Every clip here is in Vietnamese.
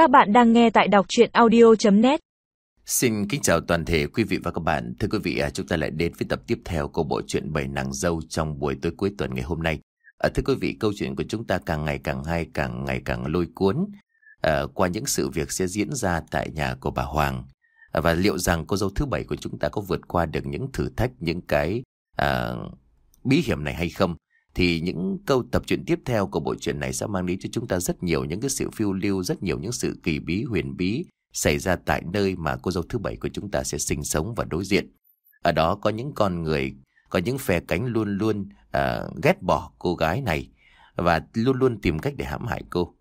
Các bạn đang nghe tại đọc chuyện audio.net Xin kính chào toàn thể quý vị và các bạn. Thưa quý vị, à, chúng ta lại đến với tập tiếp theo của bộ truyện Bảy Nàng Dâu trong buổi tối cuối tuần ngày hôm nay. À, thưa quý vị, câu chuyện của chúng ta càng ngày càng hay, càng ngày càng lôi cuốn à, qua những sự việc sẽ diễn ra tại nhà của bà Hoàng. À, và liệu rằng cô dâu thứ bảy của chúng ta có vượt qua được những thử thách, những cái à, bí hiểm này hay không? Thì những câu tập truyện tiếp theo của bộ truyện này sẽ mang đến cho chúng ta rất nhiều những cái sự phiêu lưu, rất nhiều những sự kỳ bí, huyền bí xảy ra tại nơi mà cô dâu thứ bảy của chúng ta sẽ sinh sống và đối diện. Ở đó có những con người, có những phe cánh luôn luôn uh, ghét bỏ cô gái này và luôn luôn tìm cách để hãm hại cô.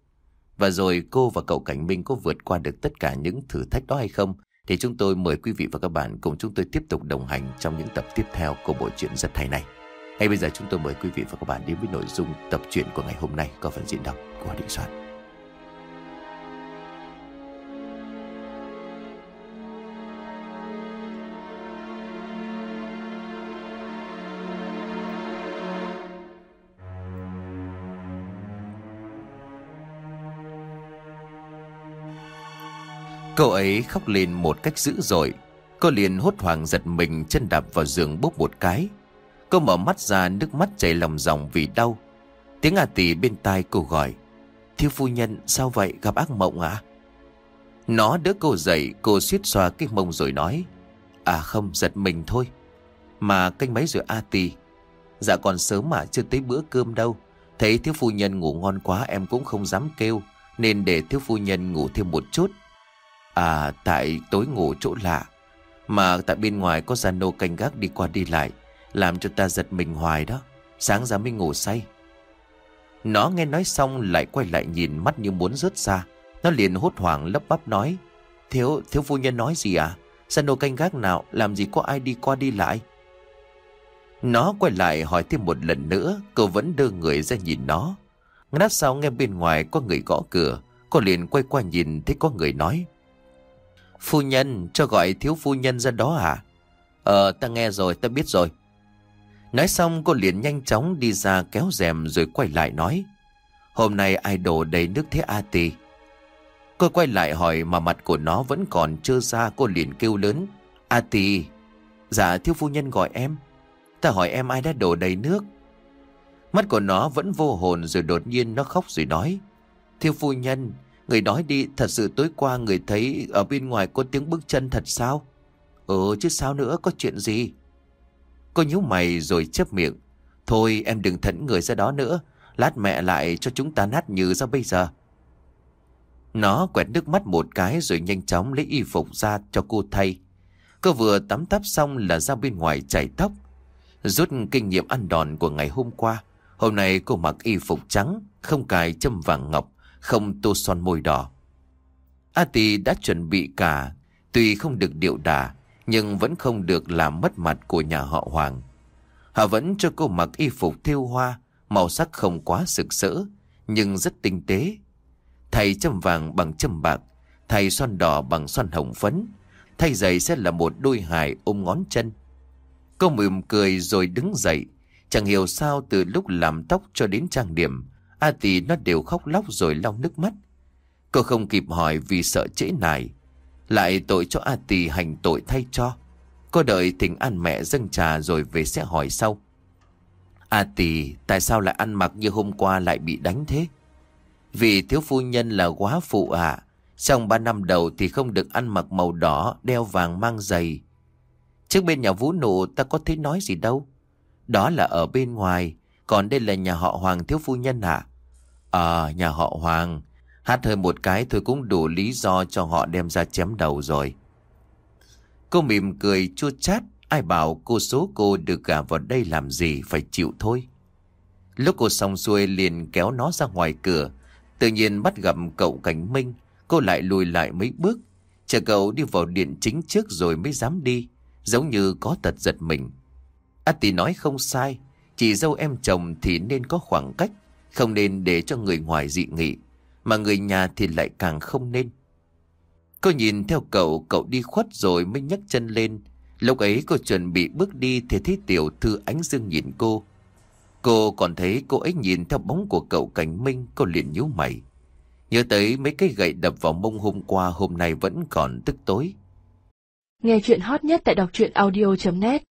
Và rồi cô và cậu Cảnh Minh có vượt qua được tất cả những thử thách đó hay không? Thì chúng tôi mời quý vị và các bạn cùng chúng tôi tiếp tục đồng hành trong những tập tiếp theo của bộ truyện rất hay này. Ngay bây giờ chúng tôi mời quý vị và các bạn đến với nội dung tập truyện của ngày hôm nay có phần diễn đọc của Định Soạn. Cậu ấy khóc lên một cách dữ dội. Cô liền hốt hoảng giật mình, chân đạp vào giường bốc một cái. Cô mở mắt ra, nước mắt chảy lòng ròng vì đau. Tiếng A Tỷ bên tai cô gọi, Thiếu phu nhân, sao vậy? Gặp ác mộng à Nó đỡ cô dậy, Cô suýt xoa cái mông rồi nói À không, giật mình thôi. Mà canh mấy rồi A Tỷ Dạ còn sớm mà, chưa tới bữa cơm đâu. Thấy thiếu phu nhân ngủ ngon quá, em cũng không dám kêu, Nên để thiếu phu nhân ngủ thêm một chút. À tại tối ngủ chỗ lạ, Mà tại bên ngoài có gia nô canh gác đi qua đi lại làm cho ta giật mình hoài đó. Sáng ra mới ngủ say. Nó nghe nói xong lại quay lại nhìn mắt như muốn rớt ra. Nó liền hốt hoảng lấp bắp nói Thiếu, thiếu phu nhân nói gì à Sân đồ canh gác nào Làm gì có ai đi qua đi lại? Nó quay lại hỏi thêm một lần nữa Cô vẫn đưa người ra nhìn nó. Ngắt sau nghe bên ngoài có người gõ cửa Cô liền quay qua nhìn thấy có người nói Phu nhân cho gọi thiếu phu nhân ra đó à? Ờ ta nghe rồi ta biết rồi. Nói xong cô liền nhanh chóng đi ra kéo rèm rồi quay lại nói. Hôm nay ai đổ đầy nước thế A Tì? Cô quay lại hỏi mà mặt của nó vẫn còn chưa ra cô liền kêu lớn. A Tì, dạ thiếu phu nhân gọi em. Ta hỏi em ai đã đổ đầy nước? Mắt của nó vẫn vô hồn rồi đột nhiên nó khóc rồi nói. Thiếu phu nhân, người nói đi thật sự tối qua người thấy ở bên ngoài có tiếng bước chân thật sao? Ừ chứ sao nữa có chuyện gì? Cô nhíu mày rồi chớp miệng. Thôi em đừng thẫn người ra đó nữa. Lát mẹ lại cho chúng ta nát như ra bây giờ. Nó quẹt nước mắt một cái rồi nhanh chóng lấy y phục ra cho cô thay. Cô vừa tắm tắp xong là ra bên ngoài chảy tóc. Rút kinh nghiệm ăn đòn của ngày hôm qua. Hôm nay cô mặc y phục trắng, không cài châm vàng ngọc, không tô son môi đỏ. A Tì đã chuẩn bị cả, tuy không được điệu đà, nhưng vẫn không được làm mất mặt của nhà họ Hoàng. Họ vẫn cho cô mặc y phục thiêu hoa, màu sắc không quá sực sỡ, nhưng rất tinh tế. Thay châm vàng bằng châm bạc, thay son đỏ bằng son hồng phấn, thay giày sẽ là một đôi hài ôm ngón chân. Cô mỉm cười rồi đứng dậy, chẳng hiểu sao từ lúc làm tóc cho đến trang điểm, A Tì nó đều khóc lóc rồi lau nước mắt. Cô không kịp hỏi vì sợ trễ nải, lại tội cho A Tì hành tội thay cho. Cô đợi thỉnh ăn mẹ dâng trà rồi về sẽ hỏi sau. A Tì tại sao lại ăn mặc như hôm qua lại bị đánh thế? Vì thiếu phu nhân là quá phụ ạ. À. Trong ba năm đầu thì không được ăn mặc màu đỏ, Đeo vàng mang giày. Trước bên nhà vũ nụ, ta có thấy nói gì đâu. Đó là ở bên ngoài, Còn đây là nhà họ Hoàng thiếu phu nhân à Ờ nhà họ Hoàng Hát hơi một cái thôi cũng đủ lý do cho họ đem ra chém đầu rồi. Cô mỉm cười chua chát, ai bảo cô số cô được gả vào đây làm gì phải chịu thôi. Lúc cô xong xuôi liền kéo nó ra ngoài cửa, tự nhiên bắt gặp cậu Cảnh Minh, cô lại lùi lại mấy bước, chờ cậu đi vào điện chính trước rồi mới dám đi, giống như có tật giật mình. A tỷ nói không sai, chỉ dâu em chồng thì nên có khoảng cách, không nên để cho người ngoài dị nghị. Mà người nhà thì lại càng không nên. Cô nhìn theo cậu Cậu đi khuất rồi mới nhấc chân lên. Lúc ấy cô chuẩn bị bước đi Thì thấy tiểu thư ánh dương nhìn cô. Cô còn thấy cô ấy nhìn theo bóng của cậu Cảnh Minh, Cô liền nhíu mày. Nhớ tới mấy cái gậy đập vào mông hôm qua, hôm nay vẫn còn tức tối. Nghe chuyện hot nhất tại đọc truyện audio.net